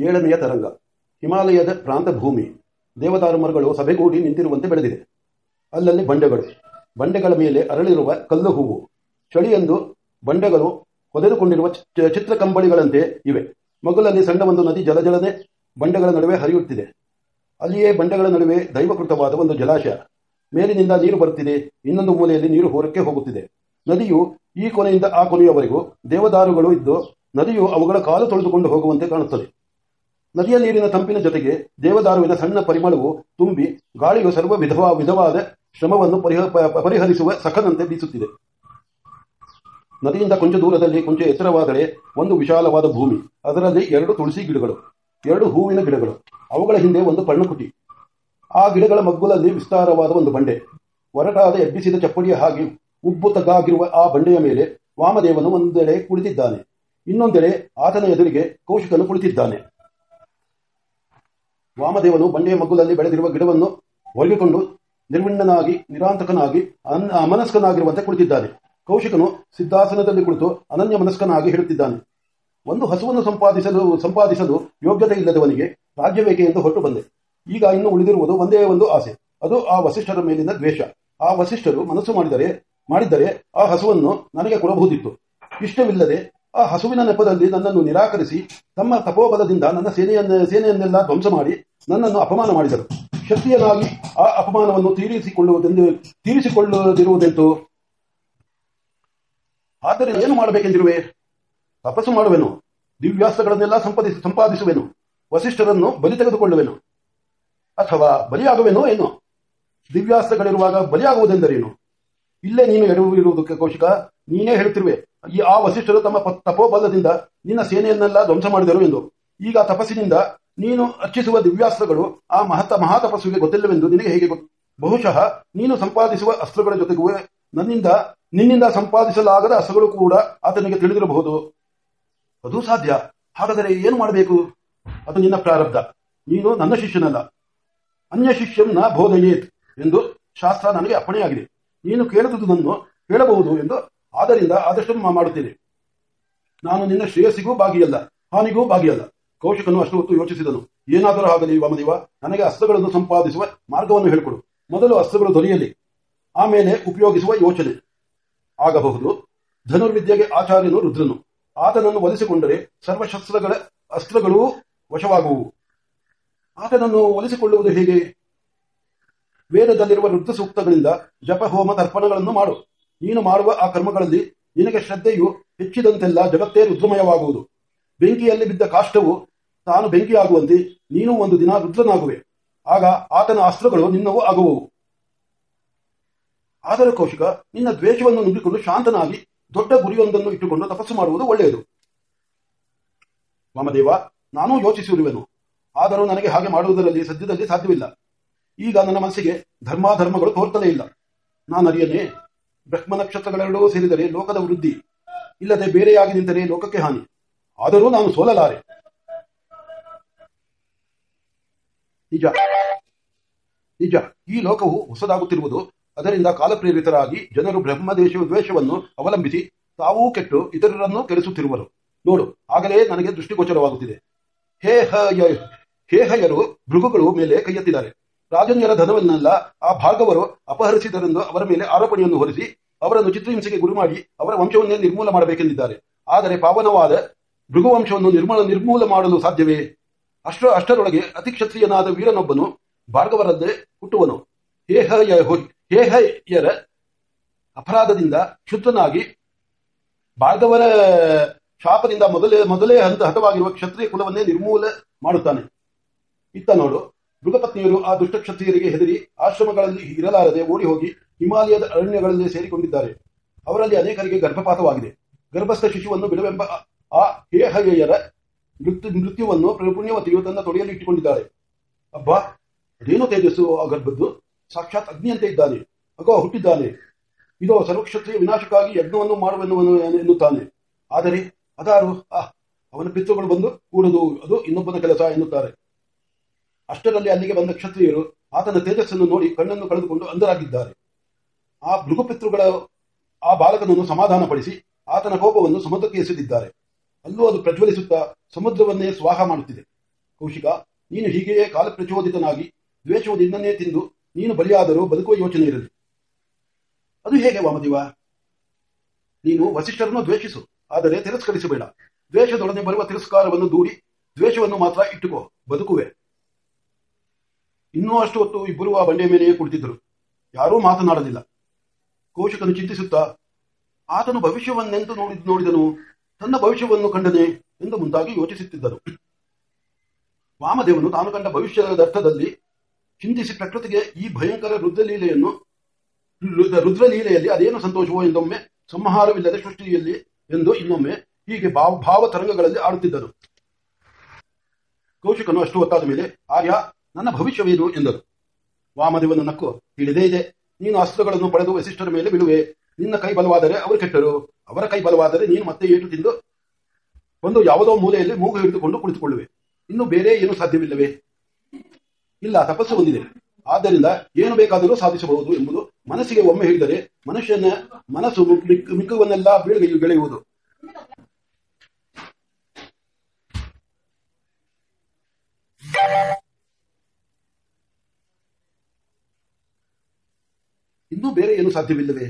ಏಳನೆಯ ತರಂಗ. ಹಿಮಾಲಯದ ಪ್ರಾಂತ ಭೂಮಿ ದೇವದಾರು ಮರಗಳು ಸಭೆಗೂಡಿ ನಿಂತಿರುವಂತೆ ಬೆಳೆದಿದೆ. ಅಲ್ಲಲ್ಲಿ ಬಂಡೆಗಳು. ಬಂಡೆಗಳ ಮೇಲೆ ಅರಳಿರುವ ಕಲ್ಲು ಹೂವು. ಚಳಿಯಂದು ಬಂಡೆಗಳು ಹೊದೆದುಕೊಂಡಿರುವ ಚಿತ್ರ ಕಂಬಳಿಗಳಂತೆ ಇವೆ. ಮಗುಲಲ್ಲಿ ಸಣ್ಣ ಒಂದು ನದಿ ಜಲಜಲನೆ ಬಂಡೆಗಳ ನಡುವೆ ಹರಿಯುತ್ತಿದೆ. ಅಲ್ಲಿಯೇ ಬಂಡೆಗಳ ನಡುವೆ ದೈವಕೃತವಾದ ಒಂದು ಜಲಾಶಯ. ಮೇಲಿನಿಂದ ನೀರು ಬರುತ್ತಿದೆ. ಇನ್ನೊಂದು ಮೂಲೆಯಲ್ಲಿ ನೀರು ಹೊರಕ್ಕೆ ಹೋಗುತ್ತಿದೆ. ನದಿಯು ಈ ಕೊನೆಯಿಂದ ಆ ಕೊನೆಯವರೆಗೂ ದೇವದಾರುಗಳು ಇದ್ದು, ನದಿಯು ಅವುಗಳ ಕಾಲು ತೊಳೆದುಕೊಂಡು ಹೋಗುವಂತೆ ಕಾಣುತ್ತದೆ. ನದಿಯ ನೀರಿನ ತಂಪಿನ ಜೊತೆಗೆ ದೇವದಾರುವಿನ ಸಣ್ಣ ಪರಿಮಳವು ತುಂಬಿ ಗಾಳಿಯು ಸರ್ವ ವಿಧವಾ ವಿಧವಾದ ಶ್ರಮವನ್ನು ಪರಿಹ ಪರಿಹರಿಸುವ ಸಖನಂತೆ ಬೀಸುತ್ತಿದೆ. ನದಿಯಿಂದ ಕೊಂಚ ದೂರದಲ್ಲಿ ಕೊಂಚ ಎತ್ತರವಾದರೆ ಒಂದು ವಿಶಾಲವಾದ ಭೂಮಿ. ಅದರಲ್ಲಿ ಎರಡು ತುಳಸಿ ಗಿಡಗಳು, ಎರಡು ಹೂವಿನ ಗಿಡಗಳು, ಅವುಗಳ ಹಿಂದೆ ಒಂದು ಪರ್ಣಕುಟಿ ಆ ಗಿಡಗಳ ಮಗ್ಗುಲಲ್ಲಿ ವಿಸ್ತಾರವಾದ ಒಂದು ಬಂಡೆ. ಒರಟಾದ ಎಬ್ಬಿಸಿದ ಚಪ್ಪಡಿಯ ಹಾಗೆ ಉಬ್ಬು ತಗ್ಗಾಗಿರುವ ಆ ಬಂಡೆಯ ಮೇಲೆ ವಾಮದೇವನು ಒಂದೆಡೆ ಕುಳಿತಿದ್ದಾನೆ. ಇನ್ನೊಂದೆಡೆ ಆತನ ಎದುರಿಗೆ ಕೌಶಿಕನು ಕುಳಿತಿದ್ದಾನೆ. ವಾಮದೇವನು ಬಂಡೆಯ ಮಗ್ಗುಲಲ್ಲಿ ಬೆಳೆದಿರುವ ಗಿಡವನ್ನು ಒಳಗಿಕೊಂಡು ನಿರ್ವಿಣ್ಣನಾಗಿ, ನಿರಾಂತಕನಾಗಿ ಅಮನಸ್ಕನಾಗಿರುವಂತೆ ಕುಳಿತಿದ್ದಾನೆ. ಕೌಶಿಕನು ಸಿದ್ಧಾಸನದಲ್ಲಿ ಕುಳಿತು ಅನನ್ಯ ಮನಸ್ಕನಾಗಿ ಹೇಳುತ್ತಿದ್ದಾನೆ. ಒಂದು ಹಸುವನ್ನು ಸಂಪಾದಿಸಲು ಸಂಪಾದಿಸಲು ಯೋಗ್ಯತೆ ಇಲ್ಲದವನಿಗೆ ರಾಜ್ಯವೇಕೆ ಎಂದು ಹೊರಟು ಬಂದೆ. ಈಗ ಇನ್ನು ಉಳಿದಿರುವುದು ಒಂದೇ ಒಂದು ಆಸೆ. ಅದು ಆ ವಸಿಷ್ಠರ ಮೇಲಿನ ದ್ವೇಷ. ಆ ವಸಿಷ್ಠರು ಮನಸ್ಸು ಮಾಡಿದರೆ, ಮಾಡಿದ್ದರೆ ಆ ಹಸುವನ್ನು ನನಗೆ ಕೊಡಬಹುದಿತ್ತು. ಇಷ್ಟವಿಲ್ಲದೆ ಆ ಹಸುವಿನ ನೆಪದಲ್ಲಿ ನನ್ನನ್ನು ನಿರಾಕರಿಸಿ, ತಮ್ಮ ತಪೋಬಲದಿಂದ ನನ್ನ ಸೇನೆಯನ್ನ, ಸೇನೆಯನ್ನೆಲ್ಲ ಧ್ವಂಸ ಮಾಡಿ ನನ್ನನ್ನು ಅಪಮಾನ ಮಾಡಿದರು. ಶಕ್ತಿಯನಾಗಿ ಆ ಅಪಮಾನವನ್ನು ತೀರಿಸಿಕೊಳ್ಳುವುದೆಂದು, ತೀರಿಸಿಕೊಳ್ಳದಿರುವುದೆಂತು? ಆದರೆ ಏನು ಮಾಡಬೇಕೆಂದಿರುವೆ? ತಪಸ್ಸು ಮಾಡುವೆನು, ದಿವ್ಯಾಸ್ತ್ರಗಳನ್ನೆಲ್ಲ ಸಂಪಾದಿಸಿ, ಸಂಪಾದಿಸುವೆನು, ವಸಿಷ್ಠರನ್ನು ಬಲಿ ತೆಗೆದುಕೊಳ್ಳುವೆನು. ಅಥವಾ ಬಲಿಯಾಗುವೆನೋ ಏನು? ದಿವ್ಯಾಸ್ತ್ರಗಳಿರುವಾಗ ಬಲಿಯಾಗುವುದೆಂದರೇನು? ಇಲ್ಲೇ ನೀನು ಎಡವಿರುವುದಕ್ಕೆ ಕೌಶಿಕ, ನೀನೇ ಹೇಳುತ್ತಿರುವೆ. ಈ ಆ ವಸಿಷ್ಠರು ತಮ್ಮ ತಪೋಬಲದಿಂದ ನಿನ್ನ ಸೇನೆಯನ್ನೆಲ್ಲ ಧ್ವಂಸ ಮಾಡಿದರು ಎಂದು. ಈಗ ತಪಸ್ಸಿನಿಂದ ನೀನು ಅರ್ಚಿಸುವ ದಿವ್ಯಾಸ್ತ್ರಗಳು ಆ ಮಹತ್ತ ಮಹಾತಪಸ್ವಿಗೆ ಗೊತ್ತಿಲ್ಲವೆಂದು ನಿನಗೆ ಹೇಗೆ ಗೊತ್ತು? ಬಹುಶಃ ನೀನು ಸಂಪಾದಿಸುವ ಅಸ್ತ್ರಗಳ ಜೊತೆಗೂ ನನ್ನಿಂದ, ನಿನ್ನಿಂದ ಸಂಪಾದಿಸಲಾಗದ ಅಸ್ತ್ರಗಳು ಕೂಡ ಆತನಿಗೆ ತಿಳಿದಿರಬಹುದು. ಅದು ಸಾಧ್ಯ. ಹಾಗಾದರೆ ಏನು ಮಾಡಬೇಕು? ಅದು ನಿನ್ನ ಪ್ರಾರಬ್ಧ. ನೀನು ನನ್ನ ಶಿಷ್ಯನಲ್ಲ. ಅನ್ಯ ಶಿಷ್ಯನ ಬೋಧಯೇತ್ ಎಂದು ಶಾಸ್ತ್ರ ನನಗೆ ಅಪ್ಪಣೆಯಾಗಿದೆ. ನೀನು ಕೇಳದುದನ್ನು ಹೇಳಬಹುದು ಎಂದು ಆದ್ದರಿಂದ ಆದಷ್ಟು ಮಾಡುತ್ತೇನೆ. ನಾನು ನಿನ್ನ ಶ್ರೇಯಸ್ಸಿಗೂ ಭಾಗಿಯಲ್ಲ, ಹಾನಿಗೂ ಭಾಗಿಯಲ್ಲ. ಕೌಶಿಕನು ಅಷ್ಟು ಹೊತ್ತು ಯೋಚಿಸಿದನು. ಏನಾದರೂ ಆಗಲಿ ವಾಮದೇವ, ನನಗೆ ಅಸ್ತ್ರಗಳನ್ನು ಸಂಪಾದಿಸುವ ಮಾರ್ಗವನ್ನು ಹೇಳಿಕೊಡು. ಮೊದಲು ಅಸ್ತ್ರಗಳು ದೊರೆಯಲಿ, ಆಮೇಲೆ ಉಪಯೋಗಿಸುವ ಯೋಚನೆ. ಆಗಬಹುದು. ಧನುರ್ವಿದ್ಯೆಗೆ ಆಚಾರ್ಯನು ರುದ್ರನು. ಆತನನ್ನು ಒಲಿಸಿಕೊಂಡರೆ ಸರ್ವಶಸ್ತ್ರಗಳ ಅಸ್ತ್ರಗಳೂ ವಶವಾಗುವು. ಆತನನ್ನು ಒಲಿಸಿಕೊಳ್ಳುವುದು ಹೇಗೆ? ವೇದದಲ್ಲಿರುವ ರುದ್ರ ಸೂಕ್ತಗಳಿಂದ ಜಪ ಹೋಮ ತರ್ಪಣಗಳನ್ನು ಮಾಡು. ನೀನು ಮಾಡುವ ಆ ಕರ್ಮಗಳಲ್ಲಿ ನಿನಗೆ ಶ್ರದ್ಧೆಯು ಹೆಚ್ಚಿದಂತೆಲ್ಲ ಜಗತ್ತೇ ರುದ್ರಮಯವಾಗುವುದು. ಬೆಂಕಿಯಲ್ಲಿ ಬಿದ್ದ ಕಾಷ್ಟವು ತಾನು ಬೆಂಕಿಯಾಗುವಂತೆ ನೀನು ಒಂದು ದಿನ ರುದ್ರನಾಗುವೆ. ಆಗ ಆತನ ಅಸ್ತ್ರಗಳು ನಿನ್ನವೂ ಆಗುವವು. ಆದರೆ ಕೌಶಿಕ, ನಿನ್ನ ದ್ವೇಷವನ್ನು ನುಗ್ಗಿಕೊಂಡು ಶಾಂತನಾಗಿ ದೊಡ್ಡ ಗುರಿಯೊಂದನ್ನು ಇಟ್ಟುಕೊಂಡು ತಪಸ್ಸು ಮಾಡುವುದು ಒಳ್ಳೆಯದು. ವಾಮದೇವ, ನಾನೂ ಯೋಚಿಸಿರುವೆನು. ಆದರೂ ನನಗೆ ಹಾಗೆ ಮಾಡುವುದರಲ್ಲಿ ಸದ್ಯದಲ್ಲಿ ಸಾಧ್ಯವಿಲ್ಲ. ಈಗ ನನ್ನ ಮನಸ್ಸಿಗೆ ಧರ್ಮಾಧರ್ಮಗಳು ತೋರ್ತಲೇ ಇಲ್ಲ. ನಾನು ಅರಿಯನೆ ಬ್ರಹ್ಮ ನಕ್ಷತ್ರಗಳೆರಡೂ ಸೇರಿದರೆ ಲೋಕದ ವೃದ್ಧಿ, ಇಲ್ಲದೆ ಬೇರೆಯಾಗಿ ನಿಂತರೆ ಲೋಕಕ್ಕೆ ಹಾನಿ. ಆದರೂ ನಾನು ಸೋಲಲಾರೆ. ನಿಜ. ನಿಜ. ಈ ಲೋಕವು ಹೊಸದಾಗುತ್ತಿರುವುದು, ಅದರಿಂದ ಕಾಲಪ್ರೇರಿತರಾಗಿ ಜನರು ಬ್ರಹ್ಮದೇಶ ದ್ವೇಷವನ್ನು ಅವಲಂಬಿಸಿ ತಾವೂ ಕೆಟ್ಟು ಇತರರನ್ನು ಕೆಡಿಸುತ್ತಿರುವರು. ನೋಡು, ಆಗಲೇ ನನಗೆ ದೃಷ್ಟಿಗೋಚರವಾಗುತ್ತಿದೆ. ಹೇಹಯರು ಭೃಗುಗಳು ಮೇಲೆ ಕೈ ಎತ್ತಿದ್ದಾರೆ ರಾಜನ್ಯರ ಧನವನ್ನೆಲ್ಲ ಆ ಭಾಗವರು ಅಪಹರಿಸಿದರೆಂದು ಅವರ ಮೇಲೆ ಆರೋಪಣೆಯನ್ನು ಹೊರಿಸಿ ಅವರನ್ನು ಚಿತ್ರಹಿಂಸೆಗೆ ಗುರಿ ಮಾಡಿ ಅವರ ವಂಶವನ್ನೇ ನಿರ್ಮೂಲ ಮಾಡಬೇಕೆಂದಿದ್ದಾರೆ. ಆದರೆ ಪಾವನವಾದ ಭೃಗುವಂಶವನ್ನು ನಿರ್ಮೂಲ ನಿರ್ಮೂಲ ಮಾಡಲು ಸಾಧ್ಯವೇ? ಅಷ್ಟ ಅಷ್ಟರೊಳಗೆ ಅತಿ ಕ್ಷತ್ರಿಯನಾದ ವೀರನೊಬ್ಬನು ಭಾರ್ಗವರದ್ದೇ ಹುಟ್ಟುವನು. ಹೇಹಯ ಹೇಹಯರ ಅಪರಾಧದಿಂದ ಕ್ಷುದ್ರನಾಗಿ ಭಾರ್ಗವರ ಶಾಪದಿಂದ ಮೊದಲೇ ಮೊದಲೇ ಹಂತ ಹತವಾಗಿರುವ ಕ್ಷತ್ರಿಯ ಕುಲವನ್ನೇ ನಿರ್ಮೂಲ ಮಾಡುತ್ತಾನೆ. ಇತ್ತ ನೋಡು ಮೃಗಪತ್ನಿಯರು ಆ ದುಷ್ಟಕ್ಷತ್ರಿಯರಿಗೆ ಹೆದರಿ ಆಶ್ರಮಗಳಲ್ಲಿ ಇರಲಾರದೆ ಓಡಿ ಹೋಗಿ ಹಿಮಾಲಯದ ಅರಣ್ಯಗಳಲ್ಲಿ ಸೇರಿಕೊಂಡಿದ್ದಾರೆ. ಅವರಲ್ಲಿ ಅನೇಕರಿಗೆ ಗರ್ಭಪಾತವಾಗಿದೆ. ಗರ್ಭಸ್ಥ ಶಿಶುವನ್ನು ಬಿಡವೆಂಬ ಆ- ಹೇಹಯ್ಯರ ಮೃತ್ಯು ಮೃತ್ಯುವನ್ನು ಪುಣ್ಯವತಿಯು ತನ್ನ ತೊಡೆಯಲ್ಲಿ ಇಟ್ಟುಕೊಂಡಿದ್ದಾಳೆ. ಅಬ್ಬಾ, ಅದೇನು ತೇಜಸ್ಸು ಆ ಗರ್ಭದ್ದು? ಸಾಕ್ಷಾತ್ ಅಗ್ನಿಯಂತೆ ಇದ್ದಾನೆ. ಅಗೋ, ಹುಟ್ಟಿದ್ದಾನೆ. ಇದೋ ಸರ್ವಕ್ಷತ್ರಿಯ ವಿನಾಶಕ್ಕಾಗಿ ಯಜ್ಞವನ್ನು ಮಾಡುವೆನ್ನುವನು ಎನ್ನುತ್ತಾನೆ. ಆದರೆ ಅದಾರು ಅವನ ಪಿತೃಗಳು ಬಂದು ಕೂಡುದು ಅದು ಇನ್ನೊಬ್ಬನ ಕೆಲಸ ಎನ್ನುತ್ತಾರೆ. ಅಷ್ಟರಲ್ಲಿ ಅಲ್ಲಿಗೆ ಬಂದ ಕ್ಷತ್ರಿಯರು ಆತನ ತೇಜಸ್ಸನ್ನು ನೋಡಿ ಕಣ್ಣನ್ನು ಕಳೆದುಕೊಂಡು ಅಂಧರಾಗಿದ್ದಾರೆ. ಆ ಭೃಗುಪಿತೃಗಳ ಆ ಬಾಲಕನನ್ನು ಸಮಾಧಾನಪಡಿಸಿ ಆತನ ಕೋಪವನ್ನು ಸಮುದ್ರಕ್ಕೆ ಎಸೆದಿದ್ದಾರೆ. ಅಲ್ಲೂ ಅದು ಪ್ರಜ್ವಲಿಸುತ್ತಾ ಸಮುದ್ರವನ್ನೇ ಸ್ವಾಹ ಮಾಡುತ್ತಿದೆ. ಕೌಶಿಕ, ನೀನು ಹೀಗೆಯೇ ಕಾಲಪ್ರಚೋದಿತನಾಗಿ ದ್ವೇಷವು ನಿನ್ನನ್ನೇ ತಿಂದು ನೀನು ಬಲಿಯಾದರೂ ಬದುಕುವ ಯೋಚನೆ ಇರಲಿ. ಅದು ಹೇಗೆ ವಾಮದೇವ? ನೀನು ವಸಿಷ್ಠರನ್ನು ದ್ವೇಷಿಸು, ಆದರೆ ತಿರಸ್ಕರಿಸಬೇಡ. ದ್ವೇಷದೊಡನೆ ಬರುವ ತಿರಸ್ಕಾರವನ್ನು ದೂಡಿ ದ್ವೇಷವನ್ನು ಮಾತ್ರ ಇಟ್ಟುಕೋ, ಬದುಕುವೆ. ಇನ್ನೂ ಅಷ್ಟು ಹೊತ್ತು ಇಬ್ಬರು ಆ ಬಂಡೆಯ ಮೇಲೆಯೇ ಕುಳಿತಿದ್ದರು ಯಾರೂ ಮಾತನಾಡಲಿಲ್ಲ. ಕೋಶಕನು ಚಿಂತಿಸುತ್ತಾ, ಆತನು ಭವಿಷ್ಯವನ್ನೆಂದು ನೋಡಿ, ನೋಡಿದನು? ತನ್ನ ಭವಿಷ್ಯವನ್ನು ಕಂಡನೆ? ಎಂದು ಮುಂದಾಗಿ ಯೋಚಿಸುತ್ತಿದ್ದನು ವಾಮದೇವನು ತಾನು ಕಂಡ ಭವಿಷ್ಯದ ಅರ್ಥದಲ್ಲಿ ಚಿಂತಿಸಿ ಪ್ರಕೃತಿಗೆ ಈ ಭಯಂಕರ ರುದ್ರಲೀಲೆಯನ್ನು ರುದ್ರಲೀಲೆಯಲ್ಲಿ ಅದೇನು ಸಂತೋಷವೋ ಎಂದೊಮ್ಮೆ ಸಂಹಾರವಿಲ್ಲದೆ ಸೃಷ್ಟಿಯಲ್ಲಿ ಎಂದು ಇನ್ನೊಮ್ಮೆ ಹೀಗೆ ಭಾವ ಭಾವ ತರಂಗಗಳಲ್ಲಿ ಆಡುತ್ತಿದ್ದನು ಕೌಶಿಕನು ಅಷ್ಟು ಹೊತ್ತಾದ ಮೇಲೆ, ಆರ್ಯ ನನ್ನ ಭವಿಷ್ಯವೇನು ಎಂದರು. ವಾಮದೇವನ ನಕ್ಕು. ತಿಳಿದೇ ಇದೆ. ನೀನು ಅಸ್ತ್ರಗಳನ್ನು ಪಡೆದು ವಸಿಷ್ಠರ ಮೇಲೆ ಬಿಡುವೆ ನಿನ್ನ ಕೈ ಬಲವಾದರೆ ಅವರು ಕೆಟ್ಟರು. ಅವರ ಕೈ ಬಲವಾದರೆ ನೀನು ಮತ್ತೆ ಏಟು ತಿಂದು ಒಂದು ಯಾವುದೋ ಮೂಲೆಯಲ್ಲಿ ಮೂಗು ಹಿಡಿದುಕೊಂಡು ಕುಳಿತುಕೊಳ್ಳುವೆ. ಇನ್ನು ಬೇರೆ ಏನು ಸಾಧ್ಯವಿಲ್ಲವೇ? ಇಲ್ಲ, ತಪಸ್ಸು ಹೊಂದಿದೆ. ಆದ್ದರಿಂದ ಏನು ಬೇಕಾದರೂ ಸಾಧಿಸಬಹುದು ಎಂಬುದು ಮನಸ್ಸಿಗೆ ಒಮ್ಮೆ ಹೇಳಿದರೆ ಮನುಷ್ಯನ ಮನಸ್ಸು ಮಿಕ್ಕುವನ್ನೆಲ್ಲ ಬೀಳಿಗೆಯು ಬೀಳಿಗೆ ಇನ್ನೂ ಬೇರೆ ಏನು ಸಾಧ್ಯವಿಲ್ಲವೇ?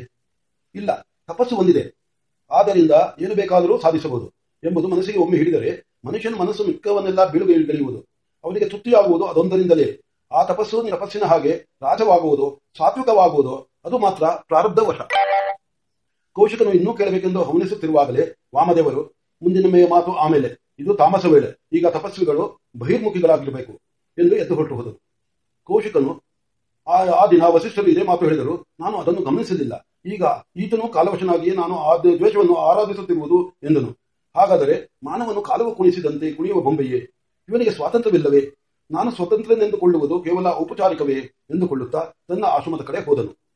ಇಲ್ಲ, ತಪಸ್ಸು ಹೊಂದಿದೆ ಆದ್ದರಿಂದ ಏನು ಬೇಕಾದರೂ ಸಾಧಿಸಬಹುದು ಎಂಬುದು ಮನಸ್ಸಿಗೆ ಒಮ್ಮೆ ಹಿಡಿದರೆ ಮನುಷ್ಯನ ಮನಸ್ಸು ಮಿಕ್ಕವನ್ನೆಲ್ಲ ಬೀಳುಗೆ ಬೆಳೆಯುವುದು. ಅವನಿಗೆ ತೃಪ್ತಿಯಾಗುವುದು ಅದೊಂದರಿಂದಲೇ. ಆ ತಪಸ್ಸು ತಪಸ್ಸಿನ ಹಾಗೆ ರಾಜವಾಗುವುದು, ಸಾತ್ವಿಕವಾಗುವುದು, ಅದು ಮಾತ್ರ ಪ್ರಾರಬ್ಧ ವಶ ಕೌಶಿಕನು ಇನ್ನೂ ಕೇಳಬೇಕೆಂದು ಹವನಿಸುತ್ತಿರುವಾಗಲೇ ವಾಮದೇವರು, ಮುಂದಿನ ಮೇ ಮಾತು ಆಮೇಲೆ. ಇದು ತಾಮಸ ವೇಳೆ. ಈಗ ತಪಸ್ವಿಗಳು ಬಹಿರ್ಮುಖಿಗಳಾಗಿರಬೇಕು ಎಂದು ಎದ್ದು ಹೊರಟು ಹೋದರು ಕೌಶಿಕನು ಆ ದಿನ ವಸಿಷ್ಠರು ಇದೇ ಮಾತು ಹೇಳಿದರು. ನಾನು ಅದನ್ನು ಗಮನಿಸಲಿಲ್ಲ ಈಗ ಈತನು ಕಾಲವಶನಾಗಿಯೇ ನಾನು ಆ ದ್ವೇಷವನ್ನು ಆರಾಧಿಸುತ್ತಿರುವುದು ಎಂದನು. ಹಾಗಾದರೆ ಮಾನವನು ಕಾಲವು ಕುಣಿಸಿದಂತೆ ಕುಣಿಯುವ ಬೊಂಬೆಯೇ? ಇವನಿಗೆ ಸ್ವಾತಂತ್ರ್ಯವಿಲ್ಲವೇ? ನಾನು ಸ್ವತಂತ್ರನೆಂದುಕೊಳ್ಳುವುದು ಕೇವಲ ಔಪಚಾರಿಕವೇ? ಎಂದುಕೊಳ್ಳುತ್ತಾ ತನ್ನ ಆಶ್ರಮದ ಕಡೆ ಹೋದನು.